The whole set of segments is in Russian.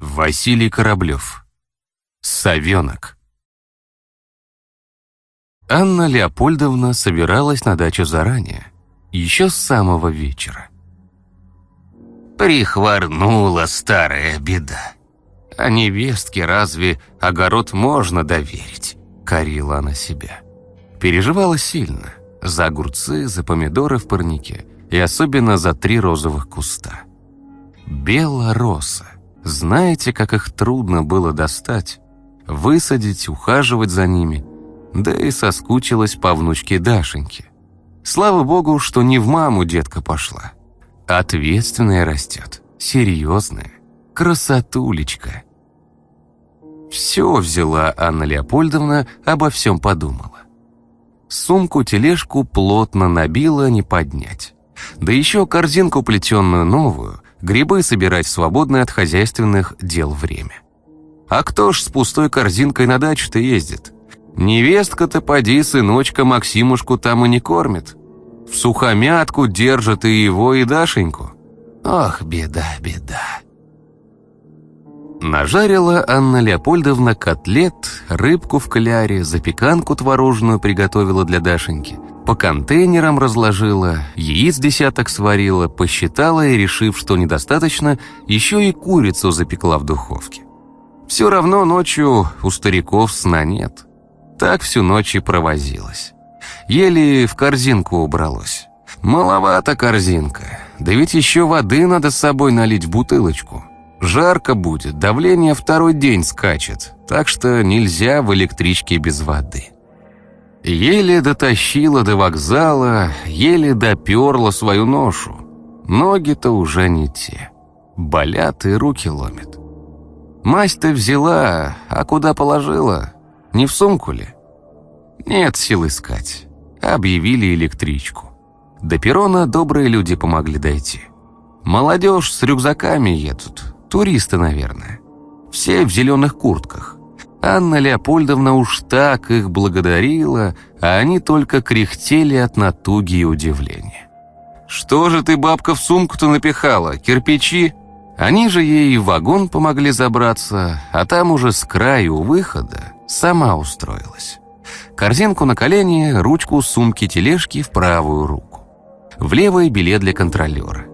Василий Кораблев. Совенок. Анна Леопольдовна собиралась на дачу заранее, еще с самого вечера. Прихворнула старая беда. А невестке разве огород можно доверить? Корила она себя. Переживала сильно. За огурцы, за помидоры в парнике и особенно за три розовых куста. Белороса. Знаете, как их трудно было достать? Высадить, ухаживать за ними. Да и соскучилась по внучке Дашеньке. Слава богу, что не в маму детка пошла. Ответственная растет, серьезная, красотулечка. Все взяла Анна Леопольдовна, обо всем подумала. Сумку-тележку плотно набила не поднять. Да еще корзинку плетенную новую, грибы собирать в свободное от хозяйственных дел время. А кто ж с пустой корзинкой на дачу-то ездит? Невестка-то поди сыночка Максимушку там и не кормит. В сухомятку держит и его, и Дашеньку. Ох, беда, беда. Нажарила Анна Леопольдовна котлет, рыбку в кляре, запеканку творожную приготовила для Дашеньки, по контейнерам разложила, яиц десяток сварила, посчитала и, решив, что недостаточно, еще и курицу запекла в духовке. Все равно ночью у стариков сна нет. Так всю ночь и провозилась. Еле в корзинку убралось. Маловато корзинка, да ведь еще воды надо с собой налить в бутылочку. Жарко будет, давление второй день скачет, так что нельзя в электричке без воды. Еле дотащила до вокзала, еле доперла свою ношу. Ноги-то уже не те. Болят и руки ломят. Мазь-то взяла, а куда положила? Не в сумку ли? Нет сил искать. Объявили электричку. До перрона добрые люди помогли дойти. Молодежь с рюкзаками едут, Туристы, наверное. Все в зеленых куртках. Анна Леопольдовна уж так их благодарила, а они только кряхтели от натуги и удивления. «Что же ты, бабка, в сумку-то напихала? Кирпичи?» Они же ей в вагон помогли забраться, а там уже с краю выхода сама устроилась. Корзинку на колени, ручку сумки тележки в правую руку. В левой билет для контролера.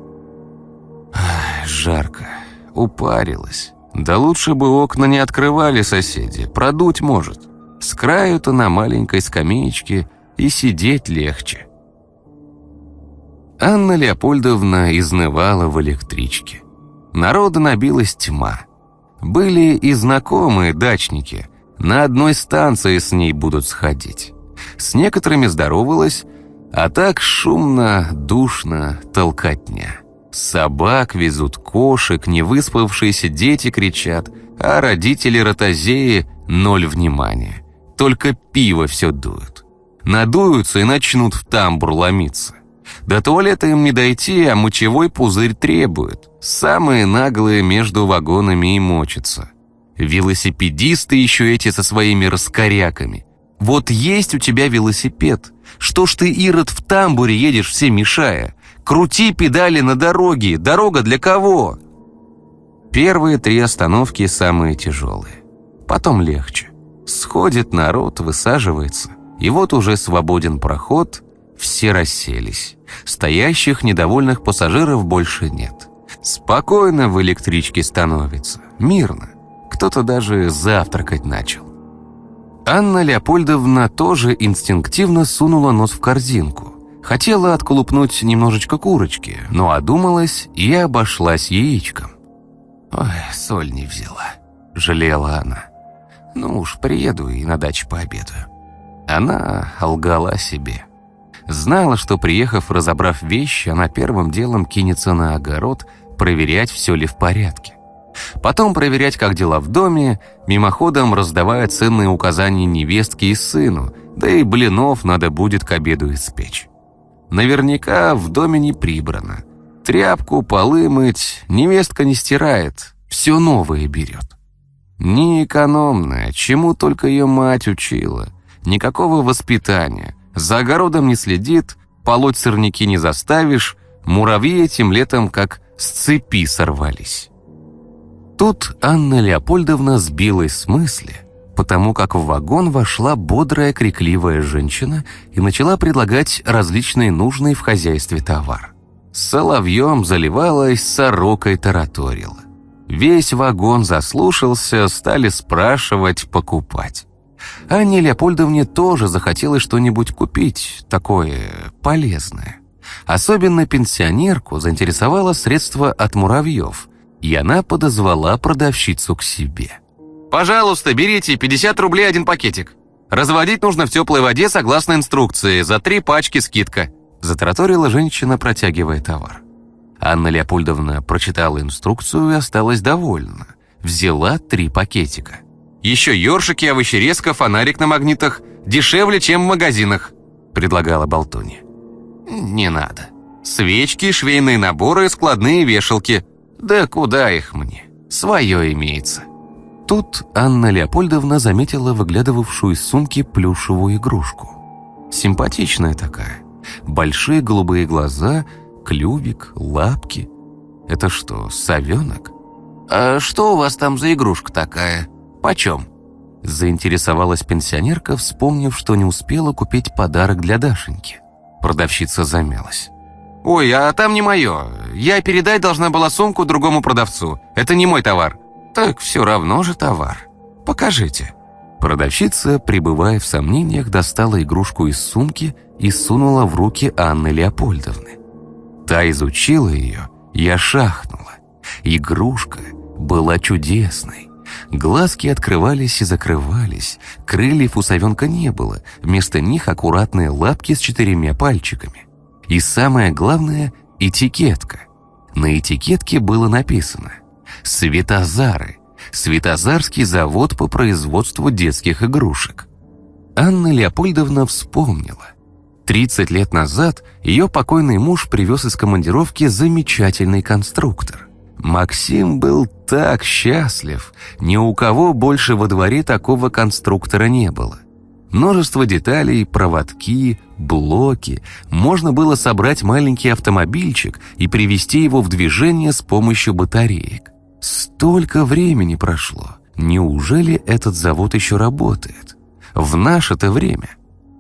Ах, жарко упарилась. Да лучше бы окна не открывали соседи, продуть может. С краю-то на маленькой скамеечке и сидеть легче. Анна Леопольдовна изнывала в электричке. Народа набилась тьма. Были и знакомые дачники. На одной станции с ней будут сходить. С некоторыми здоровалась, а так шумно, душно, толкотня. Собак везут, кошек, невыспавшиеся дети кричат, а родители ротозеи — ноль внимания. Только пиво все дуют. Надуются и начнут в тамбур ломиться. До туалета им не дойти, а мочевой пузырь требует. Самые наглые между вагонами и мочатся. Велосипедисты еще эти со своими раскоряками. Вот есть у тебя велосипед. Что ж ты, Ирод, в тамбуре едешь, все мешая? Крути педали на дороге. Дорога для кого? Первые три остановки самые тяжелые. Потом легче. Сходит народ, высаживается. И вот уже свободен проход, все расселись. Стоящих недовольных пассажиров больше нет. Спокойно в электричке становится. Мирно. Кто-то даже завтракать начал. Анна Леопольдовна тоже инстинктивно сунула нос в корзинку. Хотела отколупнуть немножечко курочки, но одумалась и обошлась яичком. «Ой, соль не взяла», — жалела она. «Ну уж, приеду и на даче пообедаю». Она лгала себе. Знала, что, приехав, разобрав вещи, она первым делом кинется на огород, проверять, все ли в порядке. Потом проверять, как дела в доме, мимоходом раздавая ценные указания невестке и сыну, да и блинов надо будет к обеду испечь. Наверняка в доме не прибрано. Тряпку, полы мыть, невестка не стирает, все новое берет. Не экономная, чему только ее мать учила. Никакого воспитания. За огородом не следит, полоть сорняки не заставишь, муравьи этим летом как с цепи сорвались. Тут Анна Леопольдовна сбилась с мысли, потому как в вагон вошла бодрая крикливая женщина и начала предлагать различные нужные в хозяйстве товар. Соловьем заливалась, сорокой тараторила. Весь вагон заслушался, стали спрашивать, покупать. Анне Леопольдовне тоже захотелось что-нибудь купить, такое полезное. Особенно пенсионерку заинтересовало средство от муравьев, и она подозвала продавщицу к себе. «Пожалуйста, берите 50 рублей один пакетик. Разводить нужно в теплой воде согласно инструкции, за три пачки скидка», затараторила женщина, протягивая товар. Анна Леопольдовна прочитала инструкцию и осталась довольна. Взяла три пакетика. «Еще ёршики, овощерезка, фонарик на магнитах. Дешевле, чем в магазинах», — предлагала Болтуни. «Не надо. Свечки, швейные наборы, складные вешалки. Да куда их мне? Свое имеется». Тут Анна Леопольдовна заметила выглядывавшую из сумки плюшевую игрушку. Симпатичная такая. Большие голубые глаза — клювик, лапки. Это что, совенок? «А что у вас там за игрушка такая? Почем?» Заинтересовалась пенсионерка, вспомнив, что не успела купить подарок для Дашеньки. Продавщица замялась. «Ой, а там не мое. Я передать должна была сумку другому продавцу. Это не мой товар». «Так все равно же товар. Покажите». Продавщица, пребывая в сомнениях, достала игрушку из сумки и сунула в руки Анны Леопольдовны. Та изучила ее, я шахнула. Игрушка была чудесной. Глазки открывались и закрывались, крыльев у совенка не было, вместо них аккуратные лапки с четырьмя пальчиками. И самое главное — этикетка. На этикетке было написано «Светозары», Светозарский завод по производству детских игрушек. Анна Леопольдовна вспомнила — 30 лет назад ее покойный муж привез из командировки замечательный конструктор. Максим был так счастлив, ни у кого больше во дворе такого конструктора не было. Множество деталей, проводки, блоки. Можно было собрать маленький автомобильчик и привести его в движение с помощью батареек. Столько времени прошло. Неужели этот завод еще работает? В наше-то время.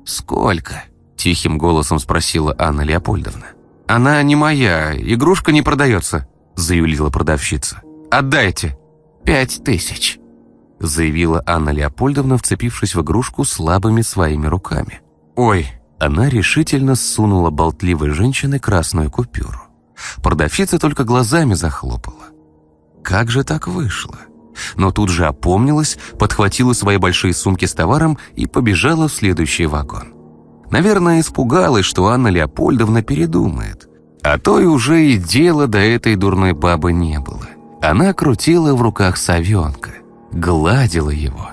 Сколько? Тихим голосом спросила Анна Леопольдовна. «Она не моя, игрушка не продается», заявила продавщица. «Отдайте». «Пять тысяч», заявила Анна Леопольдовна, вцепившись в игрушку слабыми своими руками. «Ой». Она решительно сунула болтливой женщине красную купюру. Продавщица только глазами захлопала. Как же так вышло? Но тут же опомнилась, подхватила свои большие сумки с товаром и побежала в следующий вагон. Наверное, испугалась, что Анна Леопольдовна передумает. А то и уже и дела до этой дурной бабы не было. Она крутила в руках совенка, гладила его.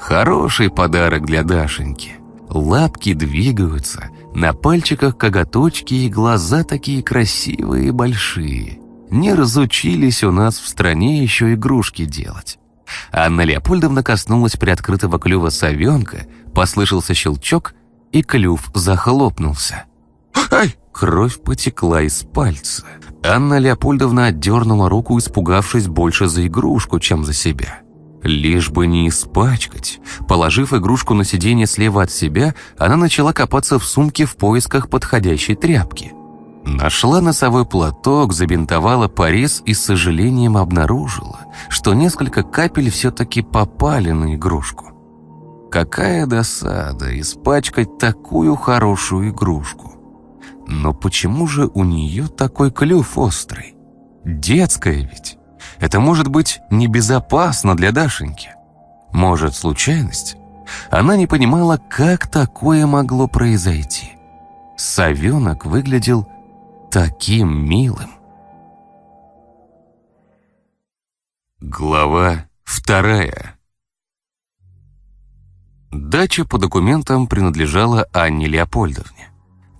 Хороший подарок для Дашеньки. Лапки двигаются, на пальчиках коготочки и глаза такие красивые и большие. Не разучились у нас в стране еще игрушки делать. Анна Леопольдовна коснулась приоткрытого клюва совенка, послышался щелчок, и клюв захлопнулся. «Ай!» Кровь потекла из пальца. Анна Леопольдовна отдернула руку, испугавшись больше за игрушку, чем за себя. Лишь бы не испачкать. Положив игрушку на сиденье слева от себя, она начала копаться в сумке в поисках подходящей тряпки. Нашла носовой платок, забинтовала порез и с сожалением обнаружила, что несколько капель все-таки попали на игрушку. Какая досада испачкать такую хорошую игрушку. Но почему же у нее такой клюв острый? Детская ведь. Это может быть небезопасно для Дашеньки. Может, случайность? Она не понимала, как такое могло произойти. Совенок выглядел таким милым. Глава вторая Дача по документам принадлежала Анне Леопольдовне.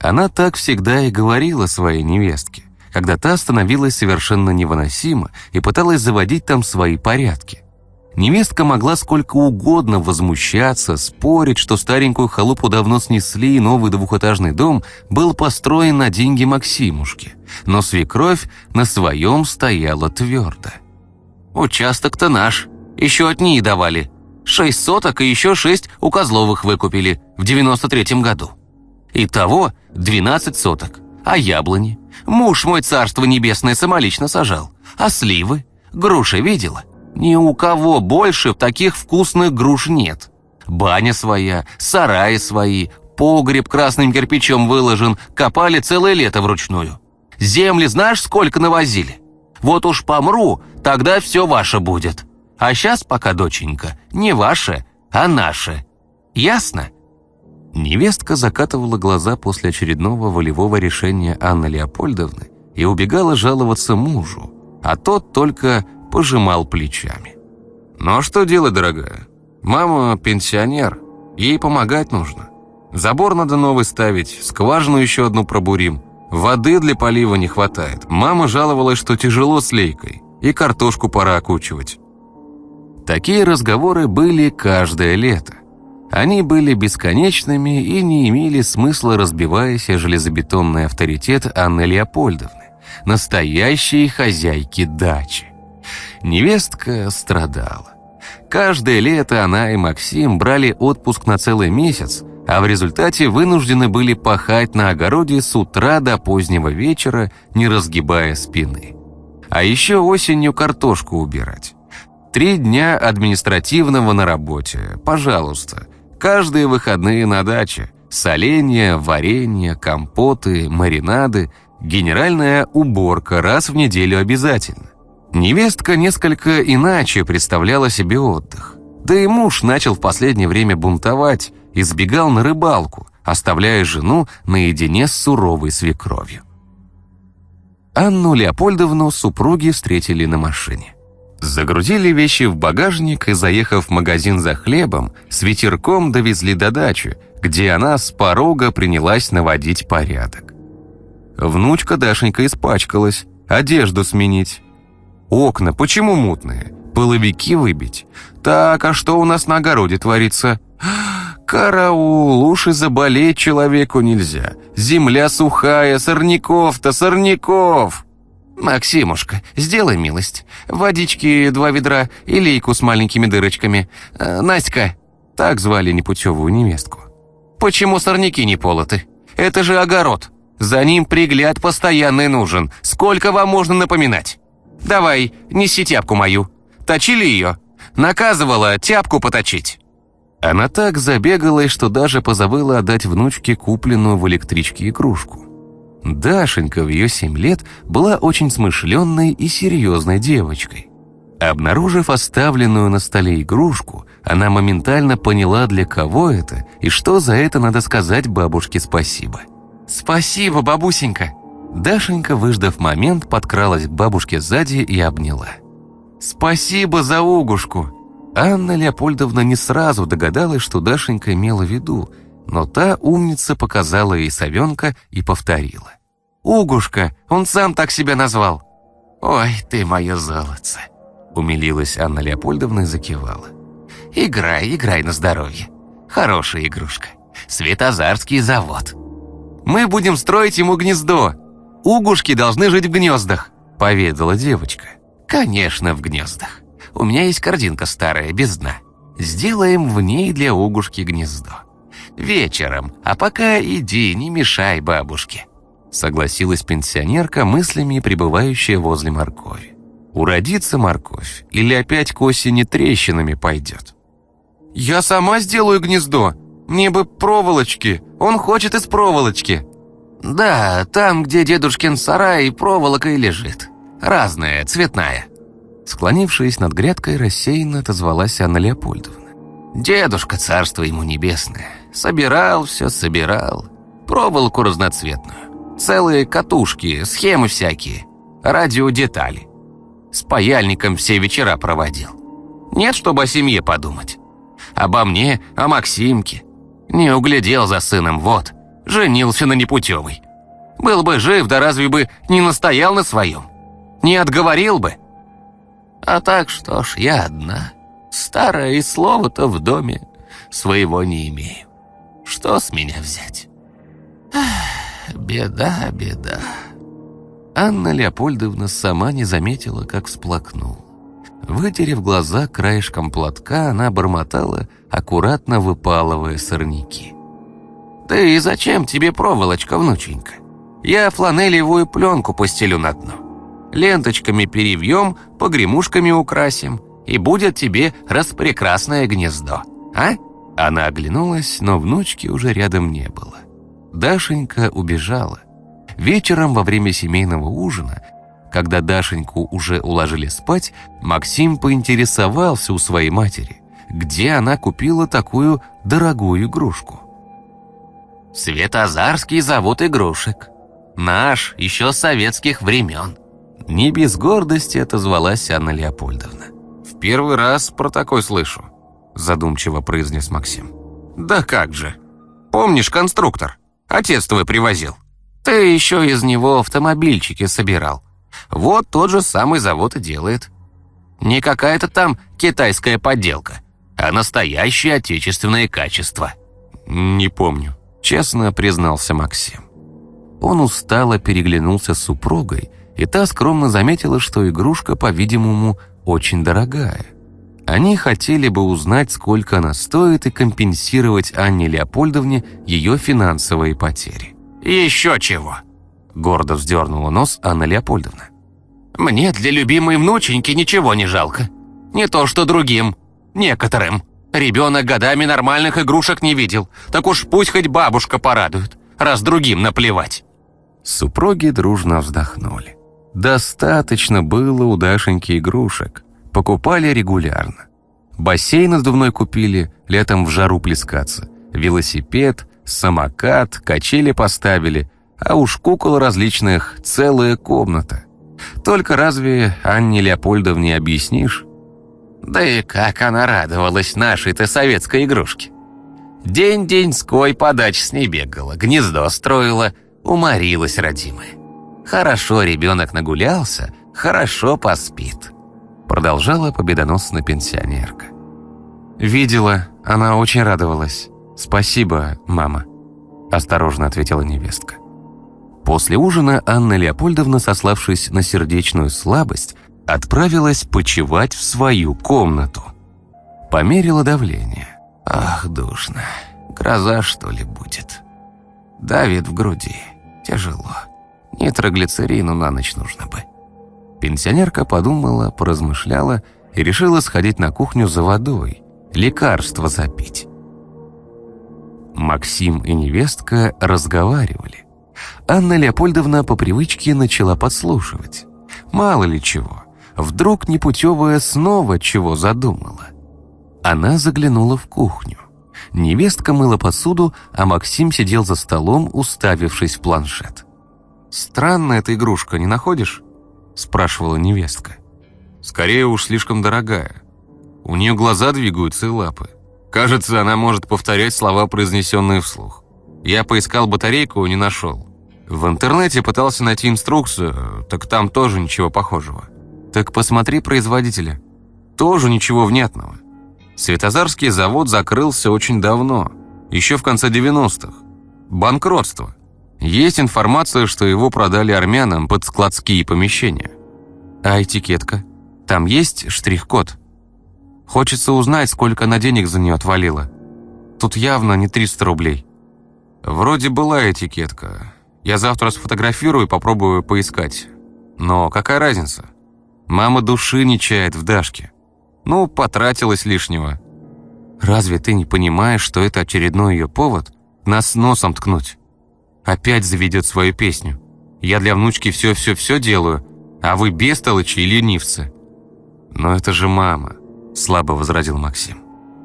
Она так всегда и говорила своей невестке, когда та становилась совершенно невыносима и пыталась заводить там свои порядки. Невестка могла сколько угодно возмущаться, спорить, что старенькую халупу давно снесли и новый двухэтажный дом был построен на деньги Максимушки, но свекровь на своем стояла твердо. Участок-то наш. Еще от ней давали. Шесть соток и еще шесть у Козловых выкупили в девяносто третьем году. Итого двенадцать соток. А яблони? Муж мой царство небесное самолично сажал. А сливы? Груши видела? Ни у кого больше таких вкусных груш нет. Баня своя, сараи свои, погреб красным кирпичом выложен, копали целое лето вручную. Земли знаешь, сколько навозили? Вот уж помру, тогда все ваше будет. А сейчас пока, доченька, не ваше, а наше. Ясно?» Невестка закатывала глаза после очередного волевого решения Анны Леопольдовны и убегала жаловаться мужу, а тот только пожимал плечами. «Ну а что делать, дорогая? Мама пенсионер, ей помогать нужно. Забор надо новый ставить, скважину еще одну пробурим. Воды для полива не хватает. Мама жаловалась, что тяжело с лейкой, и картошку пора окучивать». Такие разговоры были каждое лето. Они были бесконечными и не имели смысла, разбиваясь железобетонный авторитет Анны Леопольдовны, настоящей хозяйки дачи. Невестка страдала. Каждое лето она и Максим брали отпуск на целый месяц, а в результате вынуждены были пахать на огороде с утра до позднего вечера, не разгибая спины. А еще осенью картошку убирать. Три дня административного на работе, пожалуйста. Каждые выходные на даче. Соленья, варенье, компоты, маринады, генеральная уборка раз в неделю обязательно. Невестка несколько иначе представляла себе отдых. Да и муж начал в последнее время бунтовать и сбегал на рыбалку, оставляя жену наедине с суровой свекровью. Анну Леопольдовну супруги встретили на машине. Загрузили вещи в багажник и, заехав в магазин за хлебом, с ветерком довезли до дачи, где она с порога принялась наводить порядок. Внучка Дашенька испачкалась, одежду сменить. Окна почему мутные? Половики выбить? Так, а что у нас на огороде творится? Караул, уж и заболеть человеку нельзя. Земля сухая, сорняков-то, сорняков! «Максимушка, сделай милость. Водички два ведра и лейку с маленькими дырочками. Э, Настя!» Так звали непутевую невестку. «Почему сорняки не полоты? Это же огород. За ним пригляд постоянный нужен. Сколько вам можно напоминать? Давай, неси тяпку мою. Точили ее. Наказывала тяпку поточить». Она так забегалась, что даже позабыла отдать внучке купленную в электричке игрушку. Дашенька в ее семь лет была очень смышленной и серьезной девочкой. Обнаружив оставленную на столе игрушку, она моментально поняла, для кого это и что за это надо сказать бабушке спасибо. «Спасибо, бабусенька!» Дашенька, выждав момент, подкралась к бабушке сзади и обняла. «Спасибо за угушку!» Анна Леопольдовна не сразу догадалась, что Дашенька имела в виду, но та умница показала ей совенка и повторила. «Угушка, он сам так себя назвал». «Ой, ты мое золотце!» Умилилась Анна Леопольдовна и закивала. «Играй, играй на здоровье. Хорошая игрушка. Светозарский завод. Мы будем строить ему гнездо. Угушки должны жить в гнездах», поведала девочка. «Конечно, в гнездах. У меня есть корзинка старая, без дна. Сделаем в ней для угушки гнездо. Вечером, а пока иди, не мешай бабушке». Согласилась пенсионерка, мыслями пребывающая возле моркови. Уродится морковь или опять к осени трещинами пойдет? «Я сама сделаю гнездо. Мне бы проволочки. Он хочет из проволочки». «Да, там, где дедушкин сарай, проволока и лежит. Разная, цветная». Склонившись над грядкой, рассеянно отозвалась Анна Леопольдовна. «Дедушка, царство ему небесное, собирал все, собирал. Проволоку разноцветную, целые катушки, схемы всякие, радиодетали. С паяльником все вечера проводил. Нет, чтобы о семье подумать. Обо мне, о Максимке. Не углядел за сыном, вот, женился на непутевой. Был бы жив, да разве бы не настоял на своем? Не отговорил бы? А так что ж, я одна». Старое и слова-то в доме своего не имею. Что с меня взять? Ах, беда, беда. Анна Леопольдовна сама не заметила, как всплакнул. Вытерев глаза краешком платка, она бормотала, аккуратно выпалывая сорняки. «Да и зачем тебе проволочка, внученька? Я фланелевую пленку постелю на дно. Ленточками перевьем, погремушками украсим, и будет тебе распрекрасное гнездо, а?» Она оглянулась, но внучки уже рядом не было. Дашенька убежала. Вечером во время семейного ужина, когда Дашеньку уже уложили спать, Максим поинтересовался у своей матери, где она купила такую дорогую игрушку. «Светозарский завод игрушек. Наш, еще советских времен». Не без гордости отозвалась Анна Леопольдовна. «В первый раз про такой слышу», задумчиво произнес Максим. «Да как же. Помнишь конструктор? Отец твой привозил. Ты еще из него автомобильчики собирал. Вот тот же самый завод и делает. Не какая-то там китайская подделка, а настоящее отечественное качество». «Не помню», — честно признался Максим. Он устало переглянулся с супругой, и та скромно заметила, что игрушка, по-видимому, очень дорогая. Они хотели бы узнать, сколько она стоит, и компенсировать Анне Леопольдовне ее финансовые потери. «Еще чего!» — гордо вздернула нос Анна Леопольдовна. «Мне для любимой внученьки ничего не жалко. Не то что другим, некоторым. Ребенок годами нормальных игрушек не видел, так уж пусть хоть бабушка порадует, раз другим наплевать». Супруги дружно вздохнули. Достаточно было у Дашеньки игрушек. Покупали регулярно. Бассейн надувной купили, летом в жару плескаться. Велосипед, самокат, качели поставили, а уж кукол различных целая комната. Только разве Анне Леопольдовне объяснишь? Да и как она радовалась нашей-то советской игрушке. День-деньской подач с ней бегала, гнездо строила, уморилась родимая. Хорошо ребенок нагулялся, хорошо поспит. Продолжала победоносно пенсионерка. «Видела, она очень радовалась. Спасибо, мама», – осторожно ответила невестка. После ужина Анна Леопольдовна, сославшись на сердечную слабость, отправилась почевать в свою комнату. Померила давление. Ах, душно. Гроза, что ли, будет? Давит в груди. Тяжело. Нитроглицерину на ночь нужно бы. Пенсионерка подумала, поразмышляла и решила сходить на кухню за водой, лекарство запить. Максим и невестка разговаривали. Анна Леопольдовна по привычке начала подслушивать. Мало ли чего, вдруг непутевая снова чего задумала. Она заглянула в кухню. Невестка мыла посуду, а Максим сидел за столом, уставившись в планшет. «Странная эта игрушка, не находишь?» – спрашивала невестка. «Скорее уж слишком дорогая. У нее глаза двигаются и лапы. Кажется, она может повторять слова, произнесенные вслух. Я поискал батарейку не нашел. В интернете пытался найти инструкцию, так там тоже ничего похожего. Так посмотри производителя. Тоже ничего внятного. Светозарский завод закрылся очень давно, еще в конце 90-х. Банкротство. Есть информация, что его продали армянам под складские помещения. А этикетка? Там есть штрих-код? Хочется узнать, сколько она денег за нее отвалила. Тут явно не 300 рублей. Вроде была этикетка. Я завтра сфотографирую и попробую поискать. Но какая разница? Мама души не чает в Дашке. Ну, потратилась лишнего. Разве ты не понимаешь, что это очередной ее повод нас носом ткнуть? Опять заведет свою песню. Я для внучки все-все-все делаю, а вы бестолочи и ленивцы. Но это же мама, слабо возразил Максим.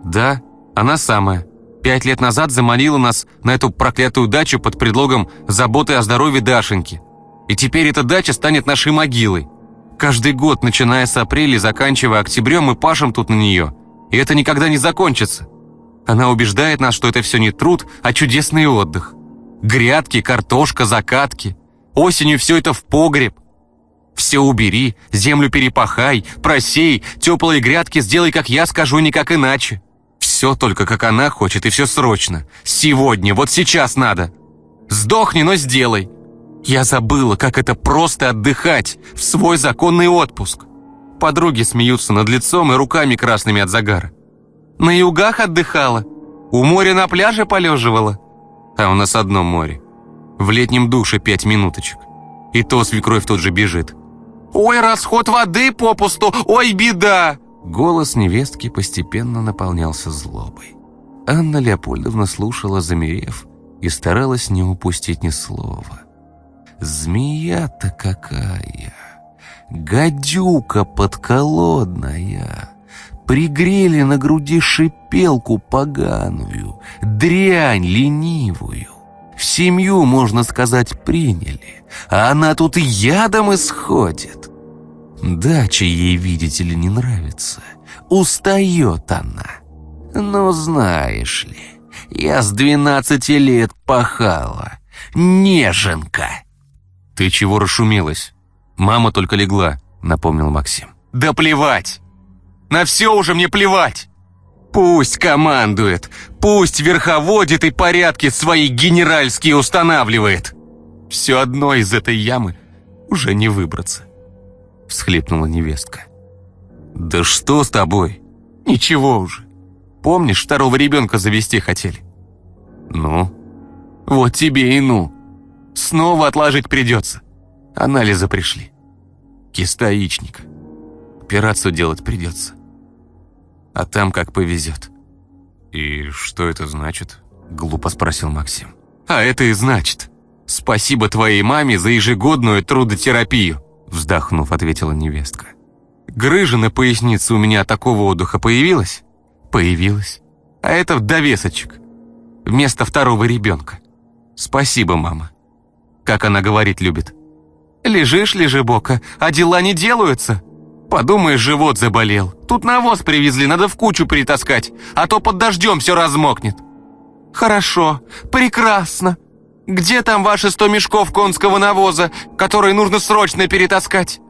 Да, она самая. Пять лет назад заманила нас на эту проклятую дачу под предлогом заботы о здоровье Дашеньки. И теперь эта дача станет нашей могилой. Каждый год, начиная с апреля и заканчивая октябрем, мы пашем тут на нее. И это никогда не закончится. Она убеждает нас, что это все не труд, а чудесный отдых. Грядки, картошка, закатки. Осенью все это в погреб. Все убери, землю перепахай, просей, теплые грядки сделай, как я скажу, никак иначе. Все только, как она хочет, и все срочно. Сегодня, вот сейчас надо. Сдохни, но сделай. Я забыла, как это просто отдыхать в свой законный отпуск. Подруги смеются над лицом и руками красными от загара. На югах отдыхала, у моря на пляже полеживала. А у нас одно море. В летнем душе пять минуточек. И то свекровь тут же бежит. «Ой, расход воды попусту! Ой, беда!» Голос невестки постепенно наполнялся злобой. Анна Леопольдовна слушала, замерев, и старалась не упустить ни слова. «Змея-то какая! Гадюка подколодная!» Пригрели на груди шипелку поганую, дрянь ленивую. В семью, можно сказать, приняли, а она тут ядом исходит. Дача ей, видите ли, не нравится. Устает она. Ну, знаешь ли, я с двенадцати лет пахала. Неженка. Ты чего расшумелась? Мама только легла, напомнил Максим. Да плевать! На все уже мне плевать! Пусть командует, пусть верховодит и порядки свои генеральские устанавливает. Все одно из этой ямы уже не выбраться. Всхлипнула невестка. Да что с тобой? Ничего уже. Помнишь, второго ребенка завести хотели? Ну? Вот тебе и ну. Снова отложить придется. Анализы пришли. Киста яичника. Операцию делать придется а там как повезет». «И что это значит?» — глупо спросил Максим. «А это и значит. Спасибо твоей маме за ежегодную трудотерапию», — вздохнув, ответила невестка. «Грыжа на пояснице у меня такого отдыха появилась?» «Появилась. А это в довесочек. Вместо второго ребенка. Спасибо, мама. Как она говорить любит. Лежишь, лежебока, а дела не делаются. Подумаешь, живот заболел. Тут навоз привезли, надо в кучу притаскать, а то под дождем все размокнет. Хорошо, прекрасно. Где там ваши сто мешков конского навоза, которые нужно срочно перетаскать?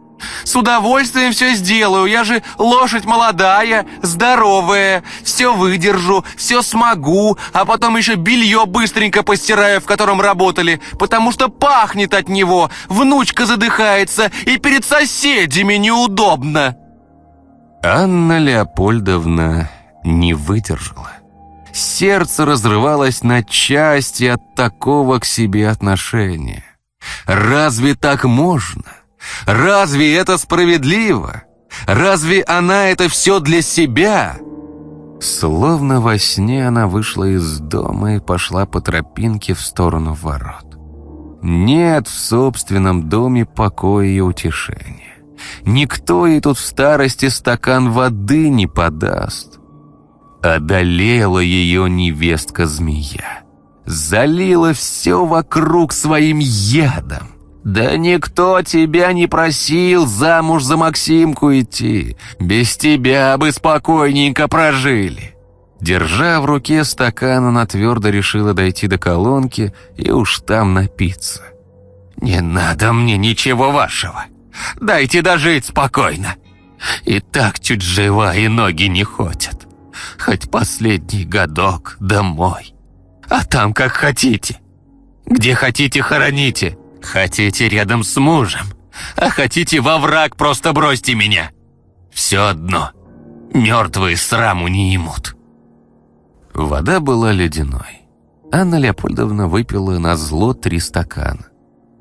С удовольствием все сделаю, я же лошадь молодая, здоровая, все выдержу, все смогу, а потом еще белье быстренько постираю, в котором работали, потому что пахнет от него, внучка задыхается, и перед соседями неудобно». Анна Леопольдовна не выдержала. Сердце разрывалось на части от такого к себе отношения. Разве так можно? Разве это справедливо? Разве она это все для себя? Словно во сне она вышла из дома и пошла по тропинке в сторону ворот. Нет в собственном доме покоя и утешения. Никто ей тут в старости стакан воды не подаст. Одолела ее невестка-змея. Залила все вокруг своим ядом. «Да никто тебя не просил замуж за Максимку идти. Без тебя бы спокойненько прожили». Держа в руке стакан, она твердо решила дойти до колонки и уж там напиться. «Не надо мне ничего вашего. Дайте дожить спокойно. И так чуть жива, и ноги не ходят. Хоть последний годок домой. А там как хотите. Где хотите, хороните». Хотите рядом с мужем, а хотите во враг, просто бросьте меня. Все одно, мертвые сраму не имут». Вода была ледяной. Анна Леопольдовна выпила на зло три стакана.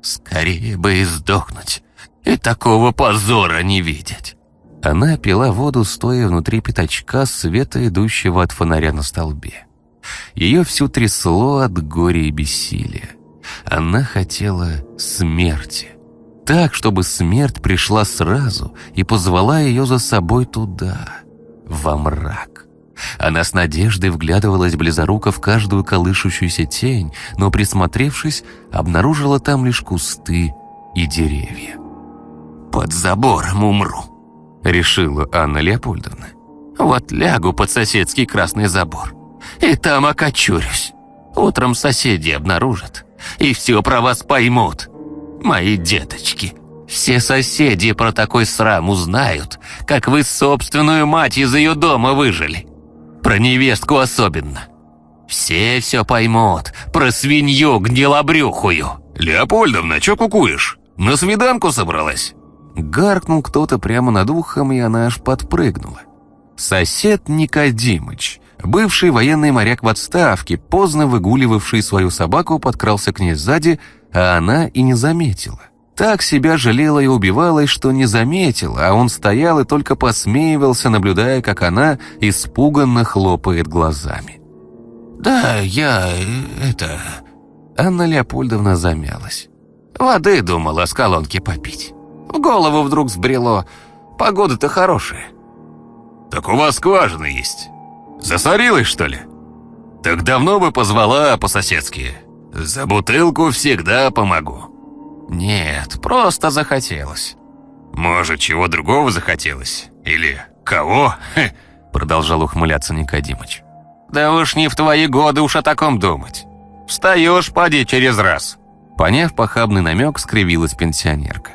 «Скорее бы и сдохнуть, и такого позора не видеть». Она пила воду, стоя внутри пятачка света, идущего от фонаря на столбе. Ее всю трясло от горя и бессилия. Она хотела смерти. Так, чтобы смерть пришла сразу и позвала ее за собой туда, во мрак. Она с надеждой вглядывалась близоруко в каждую колышущуюся тень, но, присмотревшись, обнаружила там лишь кусты и деревья. «Под забором умру», — решила Анна Леопольдовна. «Вот лягу под соседский красный забор, и там окочурюсь. Утром соседи обнаружат, и все про вас поймут. Мои деточки, все соседи про такой срам узнают, как вы собственную мать из ее дома выжили. Про невестку особенно. Все все поймут, про свинью гнилобрюхую. Леопольдовна, чё кукуешь? На свиданку собралась? Гаркнул кто-то прямо над ухом, и она аж подпрыгнула. Сосед Никодимыч, бывший военный моряк в отставке, поздно выгуливавший свою собаку, подкрался к ней сзади, а она и не заметила. Так себя жалела и убивалась, что не заметила, а он стоял и только посмеивался, наблюдая, как она испуганно хлопает глазами. «Да, я... это...» Анна Леопольдовна замялась. «Воды думала с колонки попить. В голову вдруг сбрело. Погода-то хорошая». «Так у вас скважина есть. Засорилась, что ли? Так давно бы позвала по-соседски. За бутылку всегда помогу». «Нет, просто захотелось». «Может, чего другого захотелось? Или кого?» Продолжал ухмыляться Никодимыч. «Да уж не в твои годы уж о таком думать. Встаешь, поди через раз». Поняв похабный намек, скривилась пенсионерка.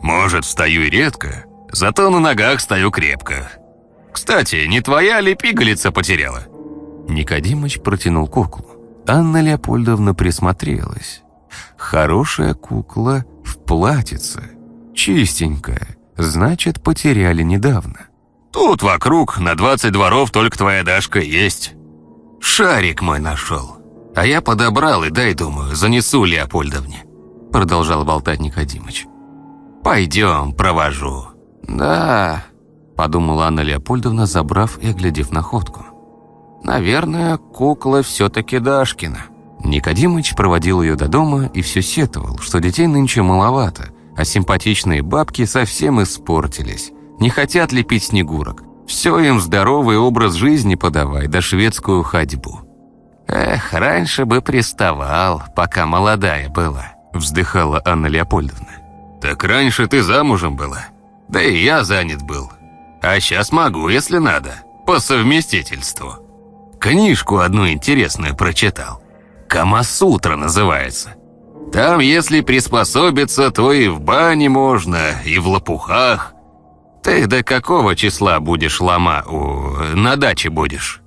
«Может, встаю и редко, зато на ногах стою крепко. Кстати, не твоя ли пигалица потеряла?» Никодимыч протянул куклу. Анна Леопольдовна присмотрелась. Хорошая кукла в платьице. Чистенькая. Значит, потеряли недавно. Тут вокруг на 20 дворов только твоя Дашка есть. Шарик мой нашел. А я подобрал и, дай, думаю, занесу Леопольдовне. Продолжал болтать Никодимыч. Пойдем, провожу. Да, подумала Анна Леопольдовна, забрав и оглядев находку. Наверное, кукла все-таки Дашкина. Никодимыч проводил ее до дома и все сетовал, что детей нынче маловато, а симпатичные бабки совсем испортились. Не хотят лепить снегурок. Все им здоровый образ жизни подавай, да шведскую ходьбу. Эх, раньше бы приставал, пока молодая была, вздыхала Анна Леопольдовна. Так раньше ты замужем была. Да и я занят был. А сейчас могу, если надо, по совместительству. Книжку одну интересную прочитал. Камасутра называется. Там, если приспособиться, то и в бане можно, и в лопухах. Ты до какого числа будешь лома... У, на даче будешь?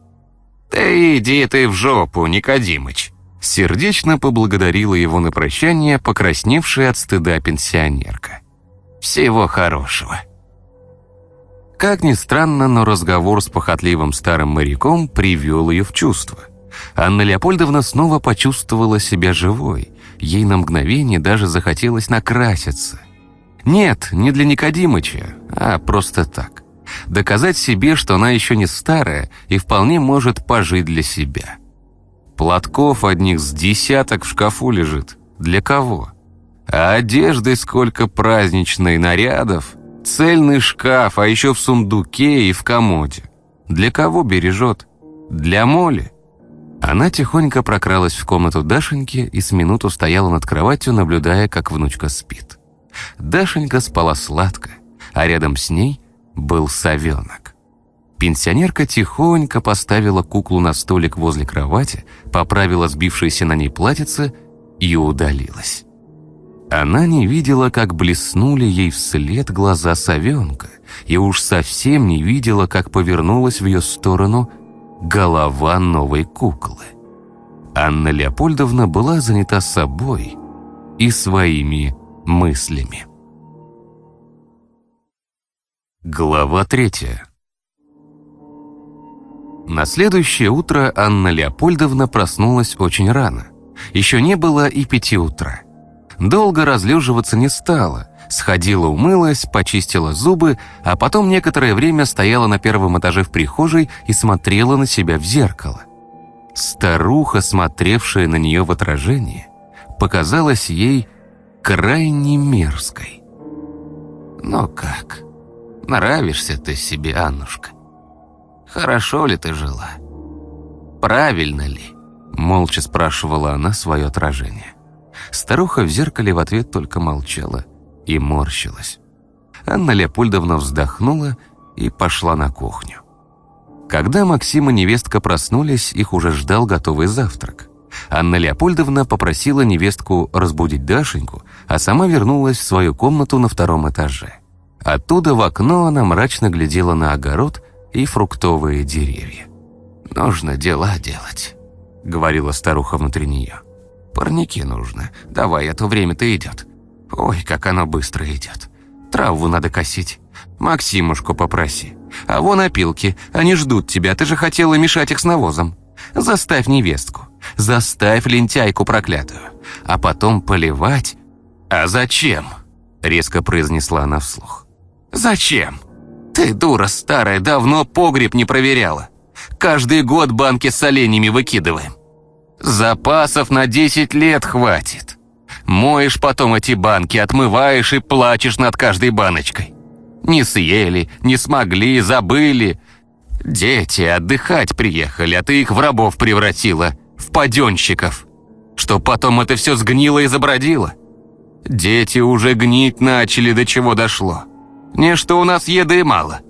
Ты иди ты в жопу, Никодимыч. Сердечно поблагодарила его на прощание покрасневшая от стыда пенсионерка. Всего хорошего. Как ни странно, но разговор с похотливым старым моряком привел ее в чувство. Анна Леопольдовна снова почувствовала себя живой. Ей на мгновение даже захотелось накраситься. Нет, не для Никодимыча, а просто так. Доказать себе, что она еще не старая и вполне может пожить для себя. Платков одних с десяток в шкафу лежит. Для кого? А одежды сколько праздничной, нарядов. Цельный шкаф, а еще в сундуке и в комоде. Для кого бережет? Для моли? Она тихонько прокралась в комнату Дашеньки и с минуту стояла над кроватью, наблюдая, как внучка спит. Дашенька спала сладко, а рядом с ней был совенок. Пенсионерка тихонько поставила куклу на столик возле кровати, поправила сбившееся на ней платьице и удалилась. Она не видела, как блеснули ей вслед глаза совенка, и уж совсем не видела, как повернулась в ее сторону голова новой куклы. Анна Леопольдовна была занята собой и своими мыслями. Глава третья. На следующее утро Анна Леопольдовна проснулась очень рано. Еще не было и пяти утра. Долго разлеживаться не стала, сходила умылась, почистила зубы, а потом некоторое время стояла на первом этаже в прихожей и смотрела на себя в зеркало. Старуха, смотревшая на нее в отражении, показалась ей крайне мерзкой. «Но как? Нравишься ты себе, Аннушка? Хорошо ли ты жила? Правильно ли?» Молча спрашивала она свое отражение. Старуха в зеркале в ответ только молчала и морщилась. Анна Леопольдовна вздохнула и пошла на кухню. Когда Максим и невестка проснулись, их уже ждал готовый завтрак. Анна Леопольдовна попросила невестку разбудить Дашеньку, а сама вернулась в свою комнату на втором этаже. Оттуда в окно она мрачно глядела на огород и фруктовые деревья. «Нужно дела делать», — говорила старуха внутри нее. «Парники нужно. Давай, а то время-то идет. Ой, как оно быстро идет. Траву надо косить. Максимушку попроси. А вон опилки, они ждут тебя, ты же хотела мешать их с навозом. Заставь невестку, заставь лентяйку проклятую, а потом поливать. А зачем? Резко произнесла она вслух. Зачем? Ты, дура старая, давно погреб не проверяла. Каждый год банки с оленями выкидываем. Запасов на 10 лет хватит. Моешь потом эти банки, отмываешь и плачешь над каждой баночкой. Не съели, не смогли, забыли. Дети отдыхать приехали, а ты их в рабов превратила, в паденщиков. Что потом это все сгнило и забродило. Дети уже гнить начали, до чего дошло. Не что у нас еды мало.